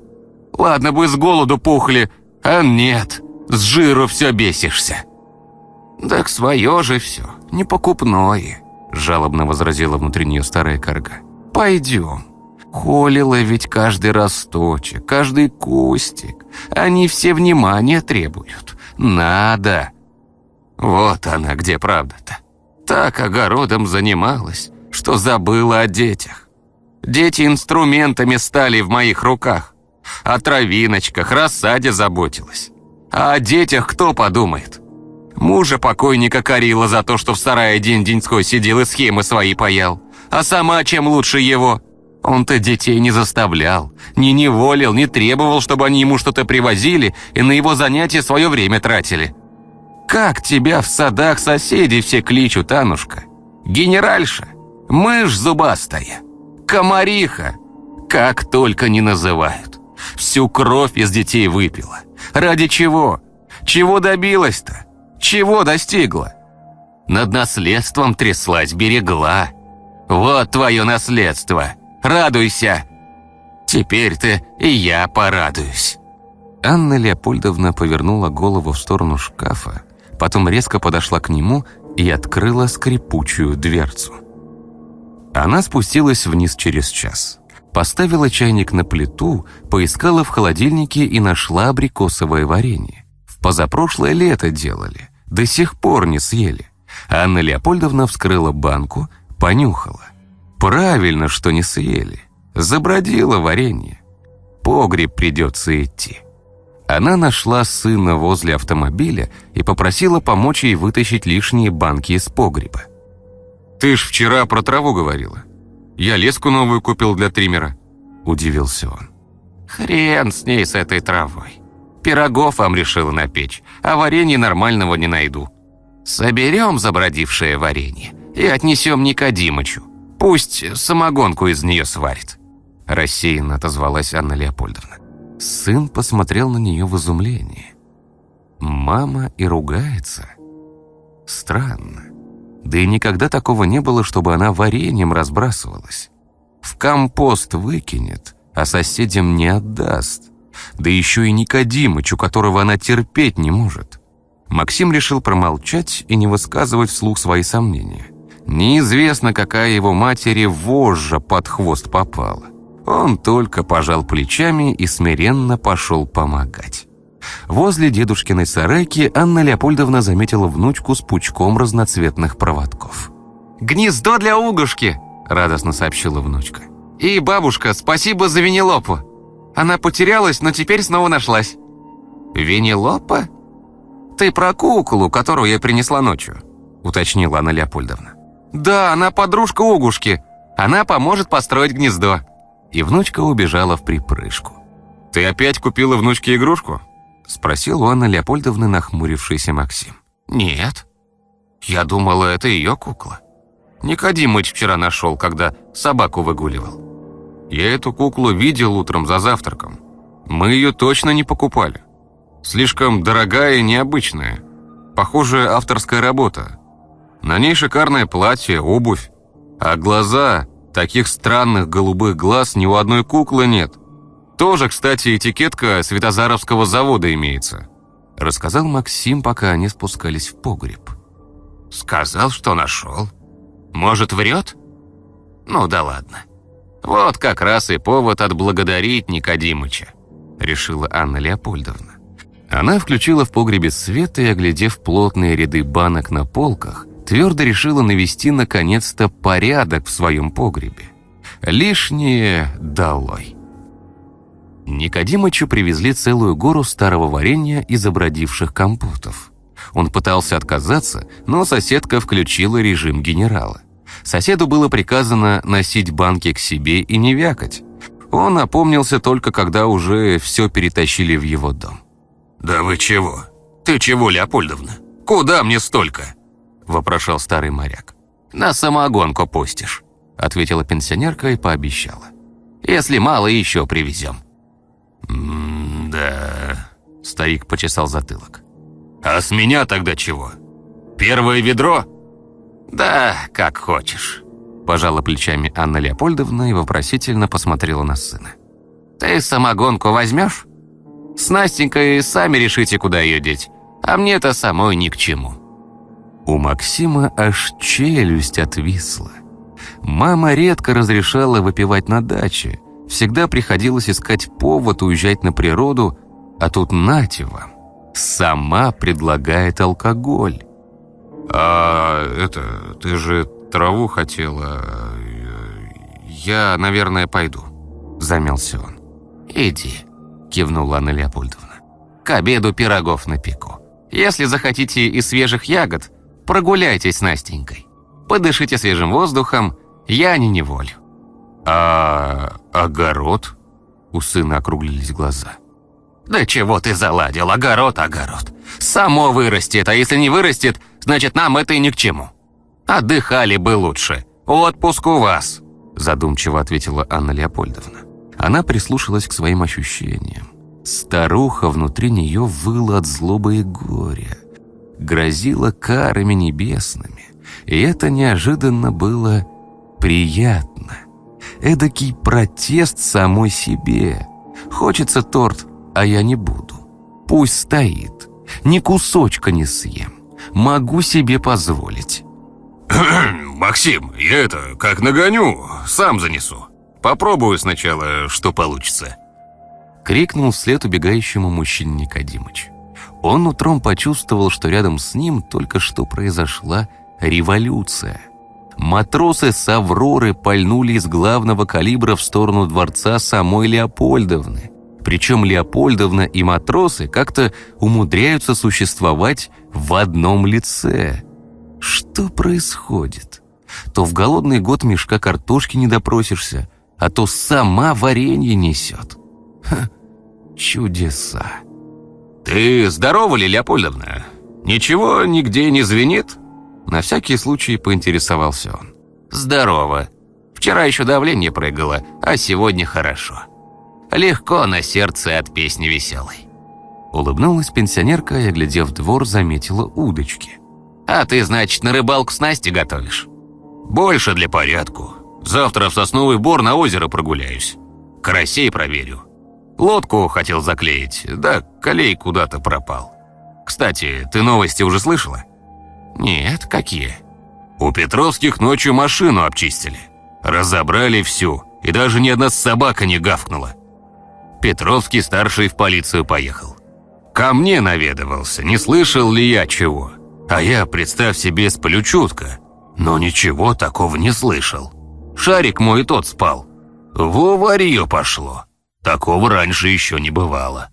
Ладно бы с голоду пухли, а нет, с жиру все бесишься. «Так свое же все, непокупное», — жалобно возразила внутри нее старая корга. «Пойдем. Холила ведь каждый росточек, каждый кустик. Они все внимания требуют. Надо». Вот она где правда-то. Так огородом занималась, что забыла о детях. Дети инструментами стали в моих руках. О травиночках, рассаде заботилась. А о детях кто подумает? Мужа покойника корила за то, что в сарае день-деньской сидел и схемы свои паял. А сама чем лучше его? Он-то детей не заставлял, не неволил, не требовал, чтобы они ему что-то привозили и на его занятия свое время тратили. Как тебя в садах соседи все кличут, Анушка? Генеральша, мышь зубастая, комариха, как только не называют. Всю кровь из детей выпила. Ради чего? Чего добилась-то? Чего достигла? Над наследством тряслась, берегла. Вот твое наследство. Радуйся. Теперь ты и я порадуюсь. Анна Леопольдовна повернула голову в сторону шкафа, потом резко подошла к нему и открыла скрипучую дверцу. Она спустилась вниз через час. Поставила чайник на плиту, поискала в холодильнике и нашла абрикосовое варенье. В позапрошлое лето делали, до сих пор не съели. Анна Леопольдовна вскрыла банку, понюхала. Правильно, что не съели. Забродило варенье. Погреб придется идти. Она нашла сына возле автомобиля и попросила помочь ей вытащить лишние банки из погреба. «Ты ж вчера про траву говорила. Я леску новую купил для триммера», – удивился он. «Хрен с ней, с этой травой. Пирогов вам решила напечь, а варенья нормального не найду. Соберем забродившее варенье и отнесем Никодимычу. Пусть самогонку из нее сварит». Рассеянно отозвалась Анна Леопольдовна. Сын посмотрел на нее в изумлении. Мама и ругается. Странно. Да и никогда такого не было, чтобы она вареньем разбрасывалась. В компост выкинет, а соседям не отдаст. Да еще и Никодимыч, у которого она терпеть не может. Максим решил промолчать и не высказывать вслух свои сомнения. Неизвестно, какая его матери вожжа под хвост попала. Он только пожал плечами и смиренно пошел помогать. Возле дедушкиной сарайки Анна Леопольдовна заметила внучку с пучком разноцветных проводков. «Гнездо для угушки!» – радостно сообщила внучка. «И, бабушка, спасибо за винилопу. Она потерялась, но теперь снова нашлась». «Винилопа? Ты про куклу, которую я принесла ночью?» – уточнила Анна Леопольдовна. «Да, она подружка угушки. Она поможет построить гнездо» и внучка убежала в припрыжку. «Ты опять купила внучке игрушку?» — спросил у Анны Леопольдовны нахмурившийся Максим. «Нет. Я думала, это ее кукла. Никодимыч вчера нашел, когда собаку выгуливал». «Я эту куклу видел утром за завтраком. Мы ее точно не покупали. Слишком дорогая и необычная. Похоже, авторская работа. На ней шикарное платье, обувь. А глаза Таких странных голубых глаз ни у одной куклы нет. Тоже, кстати, этикетка Светозаровского завода имеется. Рассказал Максим, пока они спускались в погреб. Сказал, что нашел. Может, врет? Ну да ладно. Вот как раз и повод отблагодарить Никодимыча, решила Анна Леопольдовна. Она включила в погребе свет и, оглядев плотные ряды банок на полках, твердо решила навести наконец-то порядок в своем погребе. Лишнее долой. Никодимычу привезли целую гору старого варенья из обродивших компотов. Он пытался отказаться, но соседка включила режим генерала. Соседу было приказано носить банки к себе и не вякать. Он опомнился только, когда уже все перетащили в его дом. «Да вы чего? Ты чего, Леопольдовна? Куда мне столько?» – вопрошал старый моряк. «На самогонку пустишь», – ответила пенсионерка и пообещала. «Если мало, еще привезем». «Да...» – старик почесал затылок. «А с меня тогда чего? Первое ведро?» «Да, как хочешь», – пожала плечами Анна Леопольдовна и вопросительно посмотрела на сына. «Ты самогонку возьмешь? С Настенькой сами решите, куда ее деть, а мне-то самой ни к чему». У Максима аж челюсть отвисла. Мама редко разрешала выпивать на даче. Всегда приходилось искать повод уезжать на природу, а тут нате вам. Сама предлагает алкоголь. «А это, ты же траву хотела...» «Я, наверное, пойду», — замялся он. «Иди», — кивнула Анна Леопольдовна. «К обеду пирогов напеку. Если захотите и свежих ягод, прогуляйтесь с Настенькой. Подышите свежим воздухом, я не неволю». «А огород?» У сына округлились глаза. «Да чего ты заладил? Огород, огород. Само вырастет, а если не вырастет, значит, нам это и ни к чему. Отдыхали бы лучше. Отпуск у вас», задумчиво ответила Анна Леопольдовна. Она прислушалась к своим ощущениям. Старуха внутри нее выла от злобы и горя. Грозила карами небесными. И это неожиданно было приятно. Эдакий протест самой себе. Хочется торт, а я не буду. Пусть стоит. Ни кусочка не съем. Могу себе позволить. «Максим, я это, как нагоню, сам занесу. Попробую сначала, что получится». Крикнул вслед убегающему мужчине Никодимыч. Он утром почувствовал, что рядом с ним только что произошла революция. Матросы с «Авроры» пальнули из главного калибра в сторону дворца самой Леопольдовны. Причем Леопольдовна и матросы как-то умудряются существовать в одном лице. Что происходит? То в голодный год мешка картошки не допросишься, а то сама варенье несет. Ха, чудеса. «Ты здорова ли, Леопольдовна? Ничего нигде не звенит?» На всякий случай поинтересовался он. «Здорово. Вчера еще давление прыгало, а сегодня хорошо. Легко на сердце от песни веселой». Улыбнулась пенсионерка и, оглядев двор, заметила удочки. «А ты, значит, на рыбалку с Настей готовишь?» «Больше для порядку. Завтра в Сосновый Бор на озеро прогуляюсь. Карасей проверю. Лодку хотел заклеить, да колей куда-то пропал. Кстати, ты новости уже слышала?» «Нет, какие?» «У Петровских ночью машину обчистили. Разобрали всю, и даже ни одна собака не гавкнула. Петровский старший в полицию поехал. Ко мне наведывался, не слышал ли я чего. А я, представь себе, сплю чутко, но ничего такого не слышал. Шарик мой тот спал. В аварию пошло. Такого раньше еще не бывало.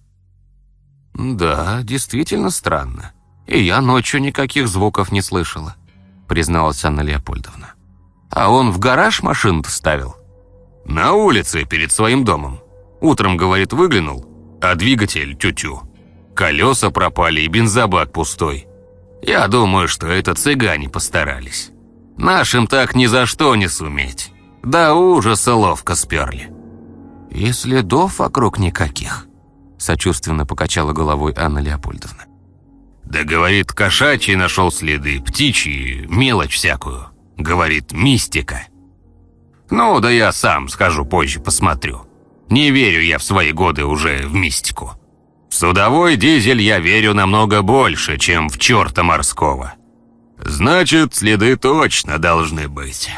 «Да, действительно странно. И я ночью никаких звуков не слышала», призналась Анна Леопольдовна. «А он в гараж машину-то ставил?» «На улице, перед своим домом. Утром, говорит, выглянул, а двигатель тю-тю. Колеса пропали и бензобак пустой. Я думаю, что это цыгане постарались. Нашим так ни за что не суметь. Да ужаса ловко сперли». «И следов вокруг никаких», сочувственно покачала головой Анна Леопольдовна. Да, говорит, кошачий нашел следы, птичьи, мелочь всякую. Говорит, мистика. Ну, да я сам скажу позже, посмотрю. Не верю я в свои годы уже в мистику. В судовой дизель я верю намного больше, чем в черта морского. Значит, следы точно должны быть.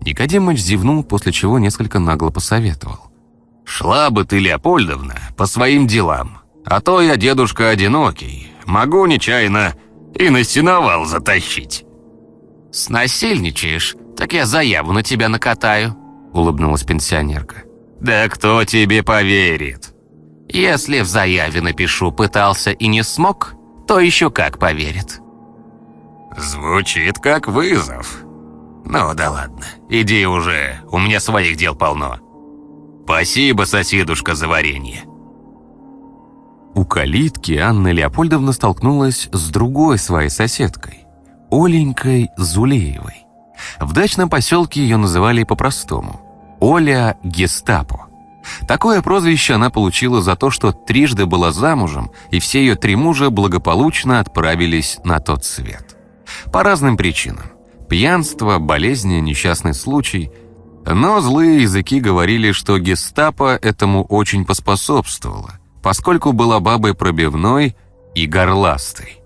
Никодимыч зевнул, после чего несколько нагло посоветовал. «Шла бы ты, Леопольдовна, по своим делам, а то я дедушка одинокий, могу нечаянно и на сеновал затащить». «Снасильничаешь? Так я заяву на тебя накатаю», улыбнулась пенсионерка. «Да кто тебе поверит? Если в заяве напишу «пытался и не смог», то еще как поверит». Звучит как вызов. Ну да ладно, иди уже, у меня своих дел полно. Спасибо, соседушка, за варенье. У калитки Анна Леопольдовна столкнулась с другой своей соседкой, Оленькой Зулеевой. В дачном поселке ее называли по-простому – Оля Гестапо. Такое прозвище она получила за то, что трижды была замужем, и все ее три мужа благополучно отправились на тот свет. По разным причинам. Пьянство, болезни, несчастный случай. Но злые языки говорили, что гестапо этому очень поспособствовало, поскольку была бабой пробивной и горластой.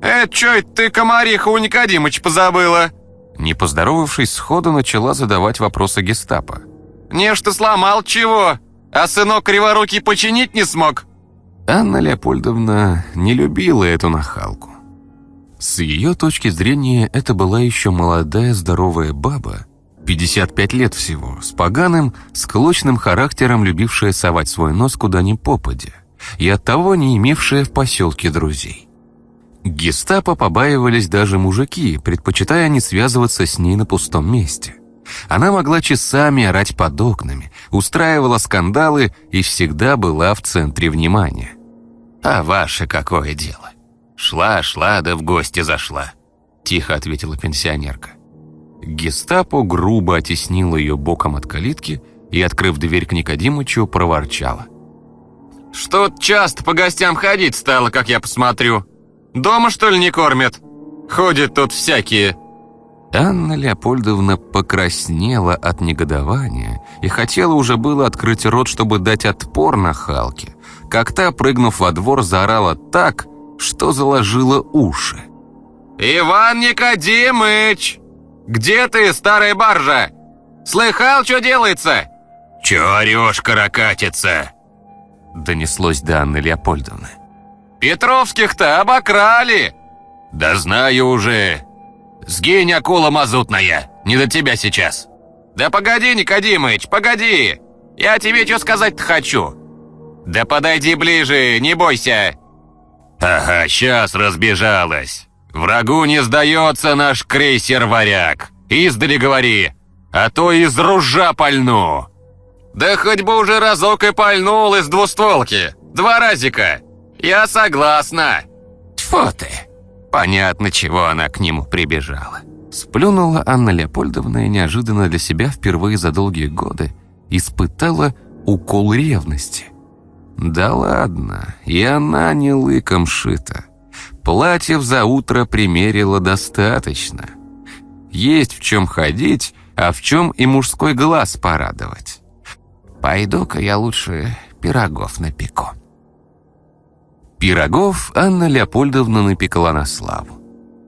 «Э, чё ты комариха у Никодимыч позабыла?» Не поздоровавшись, сходу начала задавать вопросы гестапо. «Не что сломал чего? А сынок криворукий починить не смог?» Анна Леопольдовна не любила эту нахалку. С ее точки зрения, это была еще молодая здоровая баба, 55 лет всего, с поганым, склочным характером, любившая совать свой нос куда ни попадя, и оттого не имевшая в поселке друзей. Гестапо побаивались даже мужики, предпочитая не связываться с ней на пустом месте. Она могла часами орать под окнами, устраивала скандалы и всегда была в центре внимания. «А ваше какое дело? Шла, шла, да в гости зашла», — тихо ответила пенсионерка. Гестапо грубо оттеснила ее боком от калитки и, открыв дверь к Никодимычу, проворчала. «Что часто по гостям ходить стало, как я посмотрю? Дома, что ли, не кормят? Ходят тут всякие». Анна Леопольдовна покраснела от негодования и хотела уже было открыть рот, чтобы дать отпор на Халке, как та, прыгнув во двор, заорала так, что заложила уши. «Иван Никодимыч! Где ты, старая баржа? Слыхал, что делается?» «Чё орёшь, каракатица?» Донеслось до Анны Леопольдовны. «Петровских-то обокрали!» «Да знаю уже. Сгинь, акула мазутная, не до тебя сейчас». «Да погоди, Никодимыч, погоди! Я тебе что сказать-то хочу!» «Да подойди ближе, не бойся!» «Ага, сейчас разбежалась. Врагу не сдается наш крейсер-варяг. Издали говори, а то из ружа пальну». «Да хоть бы уже разок и пальнул из двустволки. Два разика. Я согласна». Тьфу ты! Понятно, чего она к нему прибежала. Сплюнула Анна Леопольдовна и неожиданно для себя впервые за долгие годы испытала укол ревности. Да ладно, и она не лыком шита. Платьев за утро примерила достаточно. Есть в чем ходить, а в чем и мужской глаз порадовать. Пойду-ка я лучше пирогов напеку. Пирогов Анна Леопольдовна напекла на славу.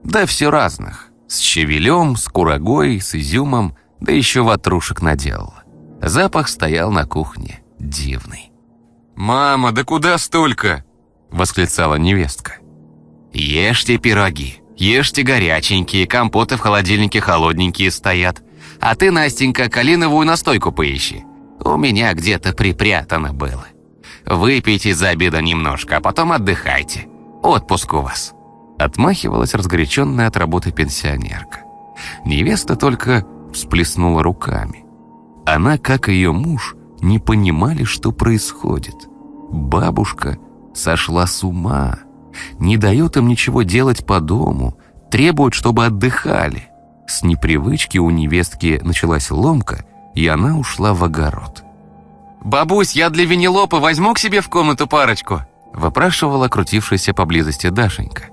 Да все разных. С щавелем, с курагой, с изюмом, да еще ватрушек наделала. Запах стоял на кухне, дивный. «Мама, да куда столько?» — восклицала невестка. «Ешьте пироги, ешьте горяченькие, компоты в холодильнике холодненькие стоят. А ты, Настенька, калиновую настойку поищи. У меня где-то припрятано было. Выпейте за обеда немножко, а потом отдыхайте. Отпуск у вас». Отмахивалась разгоряченная от работы пенсионерка. Невеста только всплеснула руками. Она, как и ее муж, не понимали, что происходит. Бабушка сошла с ума, не дает им ничего делать по дому, требует, чтобы отдыхали. С непривычки у невестки началась ломка, и она ушла в огород. «Бабусь, я для Венелопы возьму к себе в комнату парочку?» выпрашивала крутившаяся поблизости Дашенька.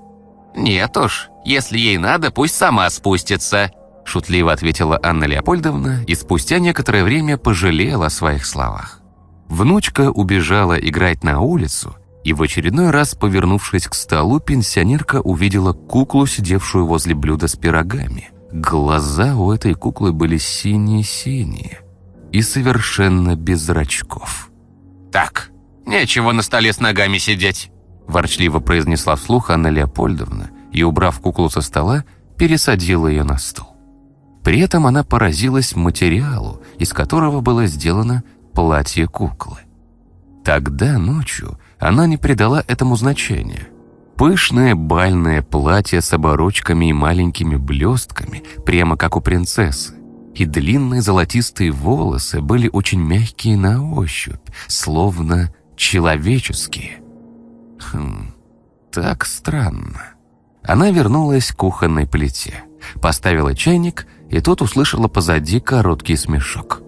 «Нет уж, если ей надо, пусть сама спустится», шутливо ответила Анна Леопольдовна и спустя некоторое время пожалела о своих словах. Внучка убежала играть на улицу, и в очередной раз, повернувшись к столу, пенсионерка увидела куклу, сидевшую возле блюда с пирогами. Глаза у этой куклы были синие-синие и совершенно без зрачков. «Так, нечего на столе с ногами сидеть», ворчливо произнесла вслух Анна Леопольдовна и, убрав куклу со стола, пересадила ее на стол. При этом она поразилась материалу, из которого было сделано платье куклы. Тогда ночью она не придала этому значения. Пышное бальное платье с оборочками и маленькими блестками, прямо как у принцессы. И длинные золотистые волосы были очень мягкие на ощупь, словно человеческие. Хм, так странно. Она вернулась к кухонной плите, поставила чайник, и тут услышала позади короткий смешок.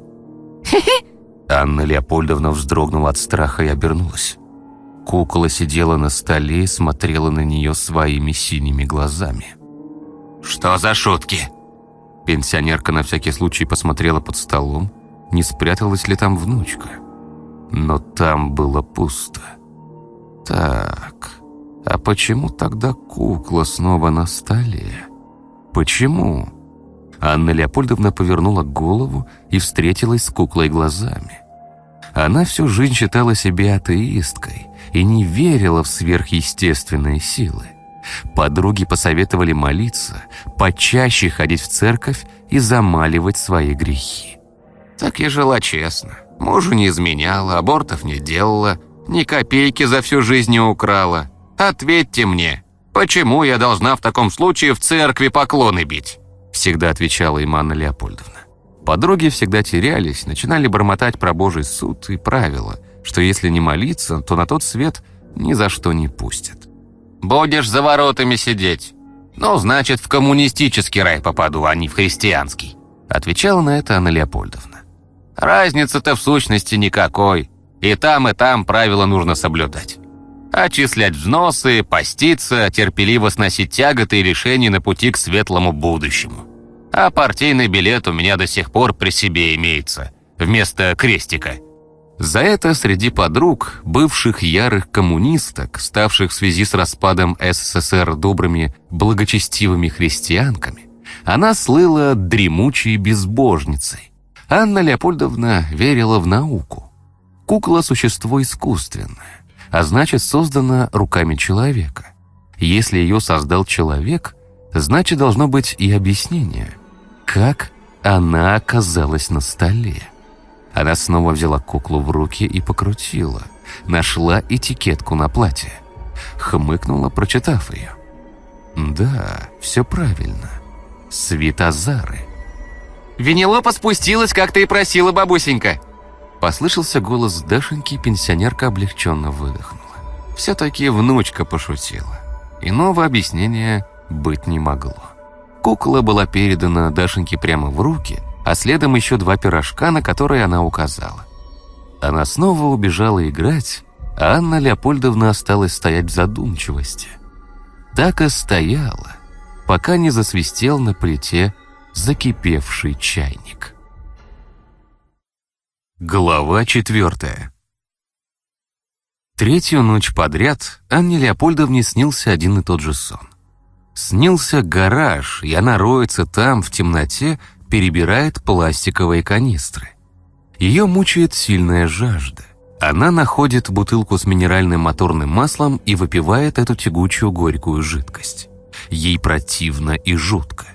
Анна Леопольдовна вздрогнула от страха и обернулась. Кукла сидела на столе и смотрела на нее своими синими глазами. «Что за шутки?» Пенсионерка на всякий случай посмотрела под столом, не спряталась ли там внучка. Но там было пусто. Так, а почему тогда кукла снова на столе? Почему? Анна Леопольдовна повернула голову и встретилась с куклой глазами. Она всю жизнь считала себя атеисткой и не верила в сверхъестественные силы. Подруги посоветовали молиться, почаще ходить в церковь и замаливать свои грехи. Так я жила честно. Мужу не изменяла, абортов не делала, ни копейки за всю жизнь не украла. Ответьте мне, почему я должна в таком случае в церкви поклоны бить? Всегда отвечала им Леопольдовна. Подруги всегда терялись, начинали бормотать про Божий суд и правила, что если не молиться, то на тот свет ни за что не пустят. «Будешь за воротами сидеть. Ну, значит, в коммунистический рай попаду, а не в христианский», отвечала на это Анна Леопольдовна. «Разницы-то в сущности никакой. И там, и там правила нужно соблюдать. Отчислять взносы, поститься, терпеливо сносить тяготы и лишения на пути к светлому будущему. А партийный билет у меня до сих пор при себе имеется, вместо крестика. За это среди подруг, бывших ярых коммунисток, ставших в связи с распадом СССР добрыми, благочестивыми христианками, она слыла дремучей безбожницей. Анна Леопольдовна верила в науку. Кукла – существо искусственное, а значит, создана руками человека. Если ее создал человек, значит, должно быть и объяснение – как она оказалась на столе? Она снова взяла куклу в руки и покрутила. Нашла этикетку на платье. Хмыкнула, прочитав ее. Да, все правильно. Светозары. «Венелопа спустилась, как ты и просила, бабусенька!» Послышался голос Дашеньки, пенсионерка облегченно выдохнула. Все-таки внучка пошутила. Иного объяснения быть не могло. Кукла была передана Дашеньке прямо в руки, а следом еще два пирожка, на которые она указала. Она снова убежала играть, а Анна Леопольдовна осталась стоять в задумчивости. Так и стояла, пока не засвистел на плите закипевший чайник. Глава четвертая Третью ночь подряд Анне Леопольдовне снился один и тот же сон. Снился гараж, и она роется там, в темноте, перебирает пластиковые канистры. Ее мучает сильная жажда. Она находит бутылку с минеральным моторным маслом и выпивает эту тягучую горькую жидкость. Ей противно и жутко.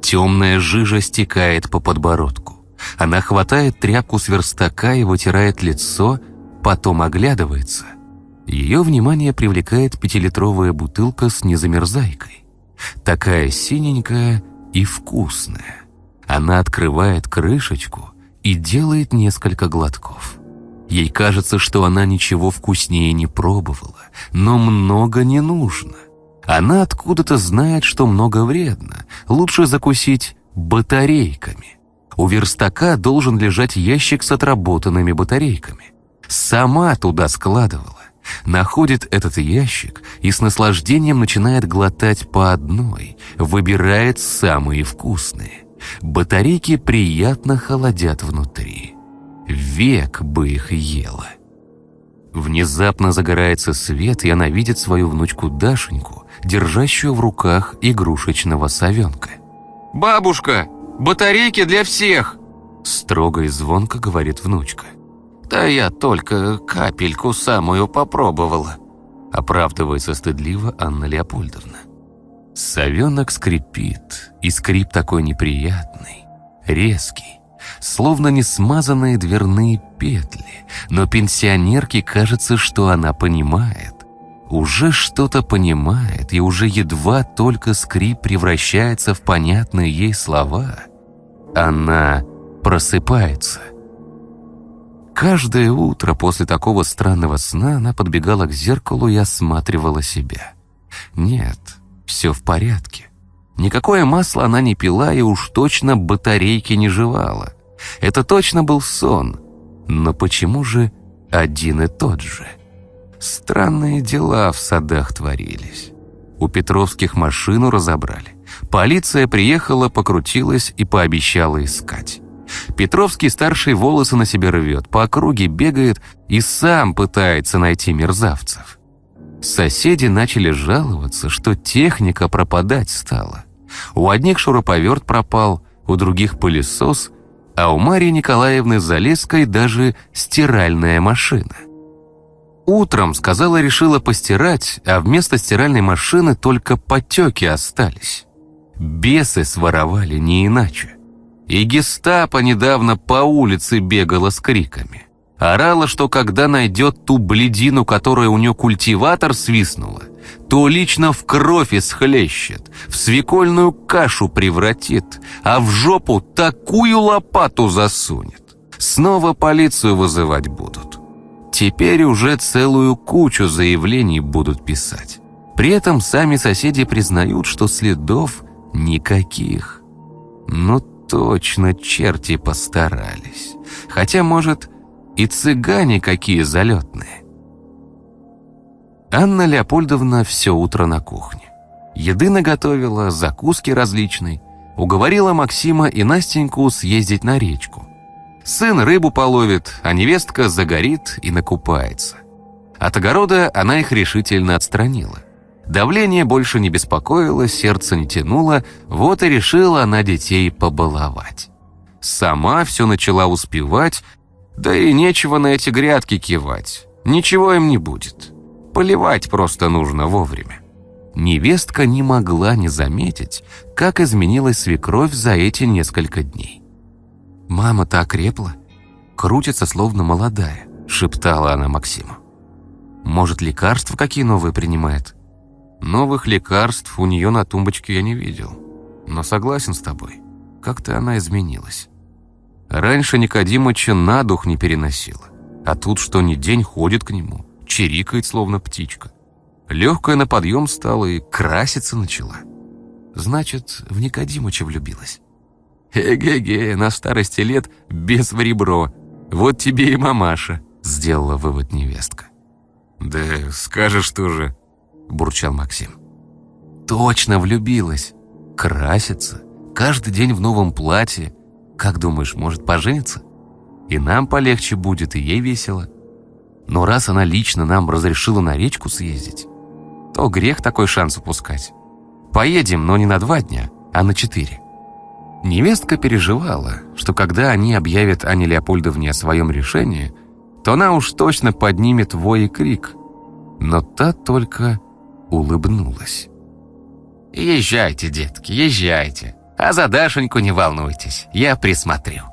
Темная жижа стекает по подбородку. Она хватает тряпку с верстака и вытирает лицо, потом оглядывается. Ее внимание привлекает пятилитровая бутылка с незамерзайкой. Такая синенькая и вкусная. Она открывает крышечку и делает несколько глотков. Ей кажется, что она ничего вкуснее не пробовала, но много не нужно. Она откуда-то знает, что много вредно. Лучше закусить батарейками. У верстака должен лежать ящик с отработанными батарейками. Сама туда складывала находит этот ящик и с наслаждением начинает глотать по одной, выбирает самые вкусные. Батарейки приятно холодят внутри. Век бы их ела. Внезапно загорается свет, и она видит свою внучку Дашеньку, держащую в руках игрушечного совенка. «Бабушка, батарейки для всех!» Строго и звонко говорит внучка. «Да я только капельку самую попробовала», оправдывается стыдливо Анна Леопольдовна. Совенок скрипит, и скрип такой неприятный, резкий, словно не смазанные дверные петли, но пенсионерке кажется, что она понимает. Уже что-то понимает, и уже едва только скрип превращается в понятные ей слова. Она просыпается. Каждое утро после такого странного сна она подбегала к зеркалу и осматривала себя. Нет, все в порядке. Никакое масло она не пила и уж точно батарейки не жевала. Это точно был сон. Но почему же один и тот же? Странные дела в садах творились. У Петровских машину разобрали. Полиция приехала, покрутилась и пообещала искать. Петровский старший волосы на себе рвет, по округе бегает и сам пытается найти мерзавцев. Соседи начали жаловаться, что техника пропадать стала. У одних шуруповерт пропал, у других пылесос, а у Марии Николаевны Залеской даже стиральная машина. Утром, сказала, решила постирать, а вместо стиральной машины только потеки остались. Бесы своровали не иначе. И гестапо недавно по улице бегала с криками. Орала, что когда найдет ту бледину, которая у нее культиватор свистнула, то лично в кровь исхлещет, в свекольную кашу превратит, а в жопу такую лопату засунет. Снова полицию вызывать будут. Теперь уже целую кучу заявлений будут писать. При этом сами соседи признают, что следов никаких. Ну точно черти постарались. Хотя, может, и цыгане какие залетные. Анна Леопольдовна все утро на кухне. Еды наготовила, закуски различные. Уговорила Максима и Настеньку съездить на речку. Сын рыбу половит, а невестка загорит и накупается. От огорода она их решительно отстранила. Давление больше не беспокоило, сердце не тянуло, вот и решила она детей побаловать. Сама все начала успевать, да и нечего на эти грядки кивать. Ничего им не будет. Поливать просто нужно вовремя. Невестка не могла не заметить, как изменилась свекровь за эти несколько дней. «Мама так крепла, крутится, словно молодая», — шептала она Максиму. «Может, лекарства какие новые принимает?» «Новых лекарств у нее на тумбочке я не видел, но согласен с тобой, как-то она изменилась. Раньше Никодимыча на дух не переносила, а тут что ни день ходит к нему, чирикает, словно птичка. Легкая на подъем стала и краситься начала. Значит, в Никодимыча влюбилась. «Эге-ге, на старости лет без в ребро. Вот тебе и мамаша», — сделала вывод невестка. «Да скажешь тоже», — бурчал Максим. «Точно влюбилась. Красится. Каждый день в новом платье. Как думаешь, может пожениться? И нам полегче будет, и ей весело. Но раз она лично нам разрешила на речку съездить, то грех такой шанс упускать. Поедем, но не на два дня, а на четыре. Невестка переживала, что когда они объявят Ане Леопольдовне о своем решении, то она уж точно поднимет вой и крик. Но та только улыбнулась. «Езжайте, детки, езжайте. А за Дашеньку не волнуйтесь, я присмотрю».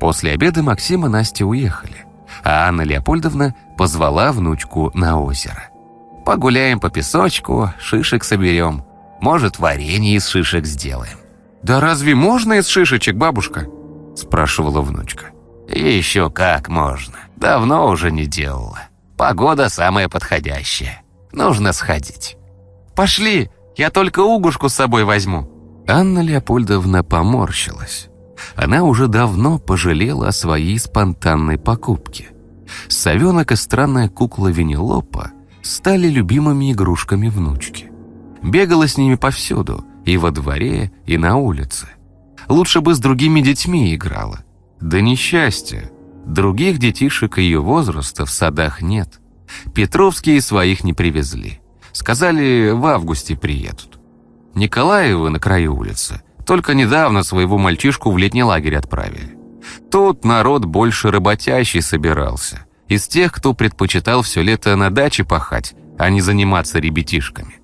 После обеда Максим и Настя уехали а Анна Леопольдовна позвала внучку на озеро. «Погуляем по песочку, шишек соберем. Может, варенье из шишек сделаем». «Да разве можно из шишечек, бабушка?» спрашивала внучка. «Еще как можно. Давно уже не делала. Погода самая подходящая. Нужно сходить». «Пошли, я только угушку с собой возьму». Анна Леопольдовна поморщилась. Она уже давно пожалела о своей спонтанной покупке. Совенок и странная кукла Винилопа стали любимыми игрушками внучки. Бегала с ними повсюду, и во дворе, и на улице. Лучше бы с другими детьми играла. Да несчастье. Других детишек ее возраста в садах нет. Петровские своих не привезли. Сказали, в августе приедут. Николаевы на краю улицы только недавно своего мальчишку в летний лагерь отправили. Тут народ больше работящий собирался. Из тех, кто предпочитал все лето на даче пахать, а не заниматься ребятишками.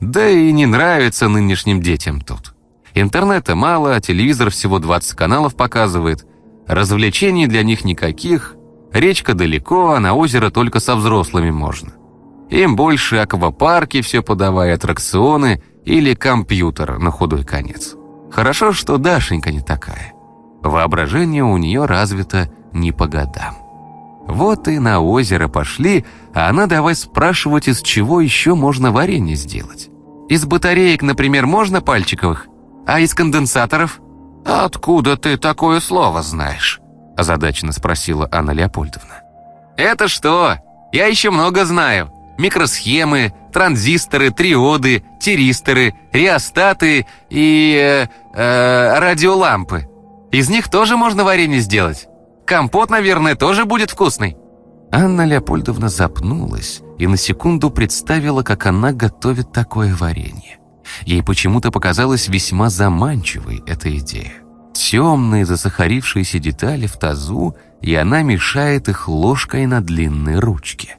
Да и не нравится нынешним детям тут. Интернета мало, телевизор всего 20 каналов показывает. Развлечений для них никаких. Речка далеко, а на озеро только со взрослыми можно. Им больше аквапарки все подавай, аттракционы или компьютер на худой конец. Хорошо, что Дашенька не такая. Воображение у нее развито не по годам. Вот и на озеро пошли, а она давай спрашивать, из чего еще можно варенье сделать. Из батареек, например, можно пальчиковых? А из конденсаторов? «Откуда ты такое слово знаешь?» озадаченно спросила Анна Леопольдовна. «Это что? Я еще много знаю. Микросхемы, транзисторы, триоды, тиристоры, реостаты и... Э, э, радиолампы. Из них тоже можно варенье сделать. Компот, наверное, тоже будет вкусный». Анна Леопольдовна запнулась и на секунду представила, как она готовит такое варенье. Ей почему-то показалась весьма заманчивой эта идея. Темные засахарившиеся детали в тазу, и она мешает их ложкой на длинной ручке.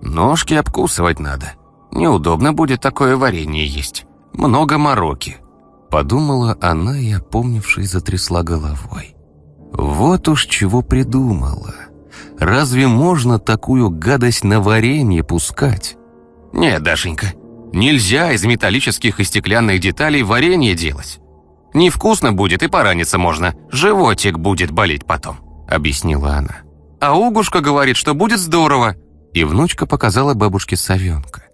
«Ножки обкусывать надо. Неудобно будет такое варенье есть. Много мороки», — подумала она и, опомнившись, затрясла головой. Вот уж чего придумала. Разве можно такую гадость на варенье пускать? «Нет, Дашенька, нельзя из металлических и стеклянных деталей варенье делать. Невкусно будет и пораниться можно, животик будет болеть потом», — объяснила она. «А Угушка говорит, что будет здорово», и внучка показала бабушке совенка.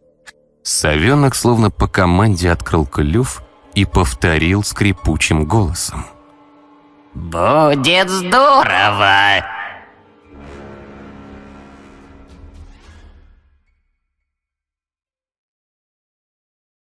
Совенок словно по команде открыл клюв и повторил скрипучим голосом. «Будет здорово!»